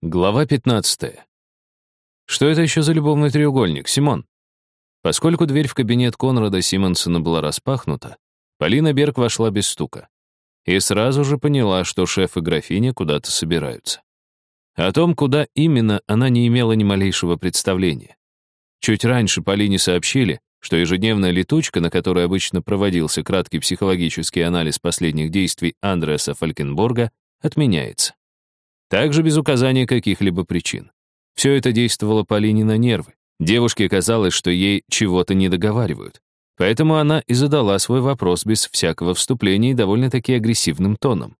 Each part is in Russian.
Глава 15. Что это еще за любовный треугольник, Симон? Поскольку дверь в кабинет Конрада Симонсона была распахнута, Полина Берг вошла без стука. И сразу же поняла, что шеф и графиня куда-то собираются. О том, куда именно, она не имела ни малейшего представления. Чуть раньше Полине сообщили, что ежедневная летучка, на которой обычно проводился краткий психологический анализ последних действий Андреаса Фалькенборга, отменяется. Также без указания каких-либо причин. Все это действовало Полине на нервы. Девушке казалось, что ей чего-то не договаривают. Поэтому она и задала свой вопрос без всякого вступления и довольно-таки агрессивным тоном.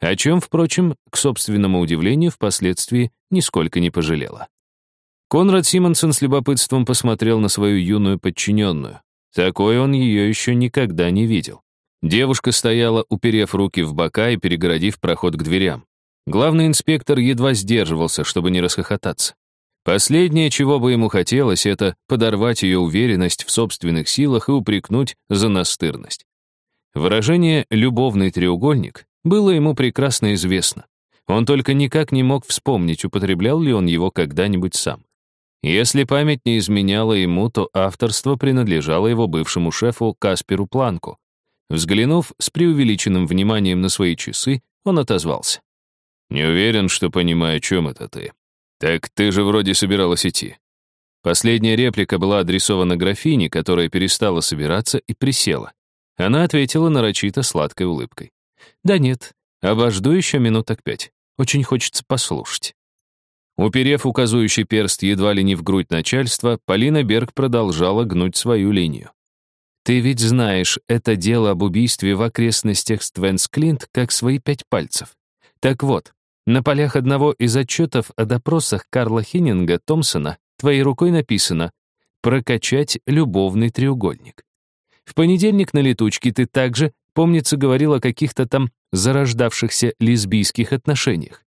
О чем, впрочем, к собственному удивлению, впоследствии нисколько не пожалела. Конрад Симонсон с любопытством посмотрел на свою юную подчиненную. Такой он ее еще никогда не видел. Девушка стояла, уперев руки в бока и перегородив проход к дверям. Главный инспектор едва сдерживался, чтобы не расхохотаться. Последнее, чего бы ему хотелось, это подорвать ее уверенность в собственных силах и упрекнуть за настырность. Выражение «любовный треугольник» было ему прекрасно известно. Он только никак не мог вспомнить, употреблял ли он его когда-нибудь сам. Если память не изменяла ему, то авторство принадлежало его бывшему шефу Касперу Планку. Взглянув с преувеличенным вниманием на свои часы, он отозвался. «Не уверен, что понимаю, о чем это ты. Так ты же вроде собиралась идти». Последняя реплика была адресована графине, которая перестала собираться и присела. Она ответила нарочито сладкой улыбкой. «Да нет, обожду еще минуток пять. Очень хочется послушать». Уперев указующий перст едва ли не в грудь начальства, Полина Берг продолжала гнуть свою линию. «Ты ведь знаешь это дело об убийстве в окрестностях Ственсклинт как свои пять пальцев. Так вот, на полях одного из отчетов о допросах Карла Хиннинга Томпсона твоей рукой написано «Прокачать любовный треугольник». В понедельник на летучке ты также, помнится, говорил о каких-то там зарождавшихся лесбийских отношениях.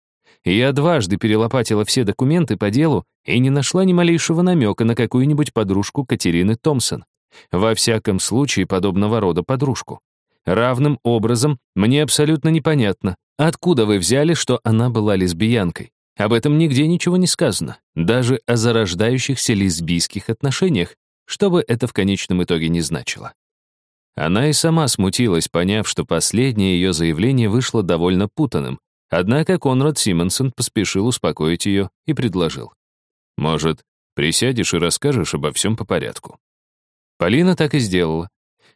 Я дважды перелопатила все документы по делу и не нашла ни малейшего намека на какую-нибудь подружку Катерины Томпсон. Во всяком случае, подобного рода подружку. Равным образом, мне абсолютно непонятно, Откуда вы взяли, что она была лесбиянкой? Об этом нигде ничего не сказано, даже о зарождающихся лесбийских отношениях, что бы это в конечном итоге не значило. Она и сама смутилась, поняв, что последнее ее заявление вышло довольно путанным, однако Конрад Симонсон поспешил успокоить ее и предложил. «Может, присядешь и расскажешь обо всем по порядку?» Полина так и сделала.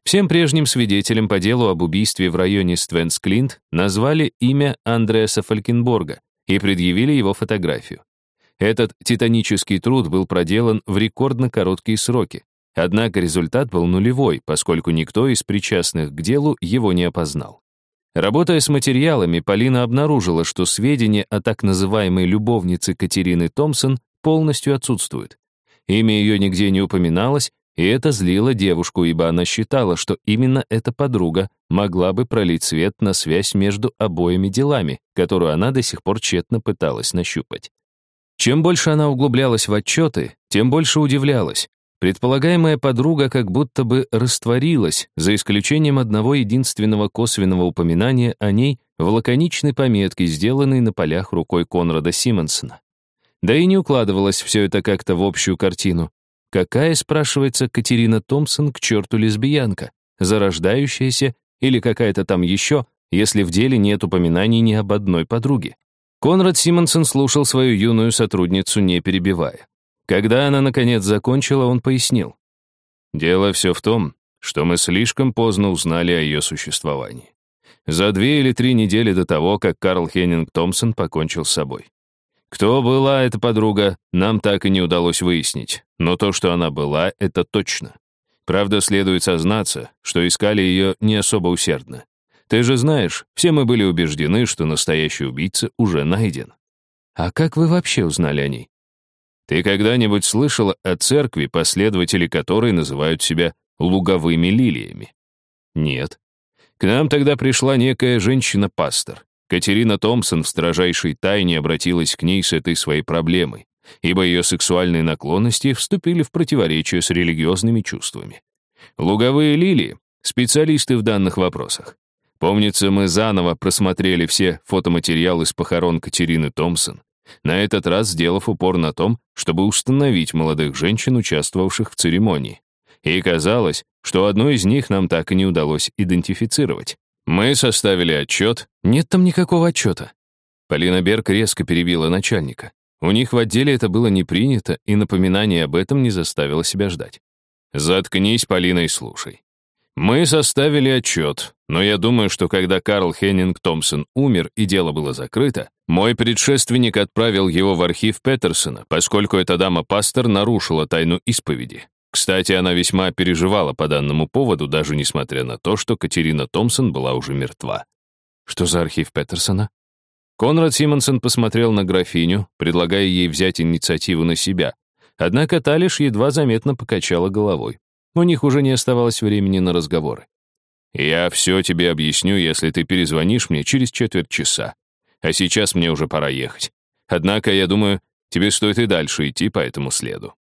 Всем прежним свидетелям по делу об убийстве в районе Ственсклинт назвали имя Андреаса Фалькенборга и предъявили его фотографию. Этот титанический труд был проделан в рекордно короткие сроки, однако результат был нулевой, поскольку никто из причастных к делу его не опознал. Работая с материалами, Полина обнаружила, что сведения о так называемой любовнице Катерины Томпсон полностью отсутствуют. Имя ее нигде не упоминалось, и это злило девушку, ибо она считала, что именно эта подруга могла бы пролить свет на связь между обоими делами, которую она до сих пор тщетно пыталась нащупать. Чем больше она углублялась в отчеты, тем больше удивлялась. Предполагаемая подруга как будто бы растворилась, за исключением одного единственного косвенного упоминания о ней в лаконичной пометке, сделанной на полях рукой Конрада Симонсона. Да и не укладывалось все это как-то в общую картину. Какая, спрашивается, Катерина Томпсон к черту лесбиянка? Зарождающаяся или какая-то там еще, если в деле нет упоминаний ни об одной подруге? Конрад Симонсон слушал свою юную сотрудницу, не перебивая. Когда она, наконец, закончила, он пояснил. «Дело все в том, что мы слишком поздно узнали о ее существовании. За две или три недели до того, как Карл Хеннинг Томпсон покончил с собой. Кто была эта подруга, нам так и не удалось выяснить, но то, что она была, это точно. Правда, следует сознаться, что искали ее не особо усердно. Ты же знаешь, все мы были убеждены, что настоящий убийца уже найден. А как вы вообще узнали о ней? Ты когда-нибудь слышала о церкви, последователи которой называют себя луговыми лилиями? Нет. К нам тогда пришла некая женщина-пастор. Катерина Томпсон в строжайшей тайне обратилась к ней с этой своей проблемой, ибо ее сексуальные наклонности вступили в противоречие с религиозными чувствами. Луговые лилии — специалисты в данных вопросах. Помнится, мы заново просмотрели все фотоматериалы с похорон Катерины Томпсон, на этот раз сделав упор на том, чтобы установить молодых женщин, участвовавших в церемонии. И казалось, что одну из них нам так и не удалось идентифицировать. Мы составили отчет. Нет там никакого отчета. Полина Берг резко перебила начальника. У них в отделе это было не принято, и напоминание об этом не заставило себя ждать. «Заткнись, Полина, и слушай. Мы составили отчет, но я думаю, что когда Карл Хеннинг Томпсон умер и дело было закрыто, мой предшественник отправил его в архив Петерсона, поскольку эта дама-пастор нарушила тайну исповеди. Кстати, она весьма переживала по данному поводу, даже несмотря на то, что Катерина Томпсон была уже мертва. Что за архив Петерсона? Конрад Симонсон посмотрел на графиню, предлагая ей взять инициативу на себя. Однако та лишь едва заметно покачала головой. У них уже не оставалось времени на разговоры. «Я все тебе объясню, если ты перезвонишь мне через четверть часа. А сейчас мне уже пора ехать. Однако, я думаю, тебе стоит и дальше идти по этому следу».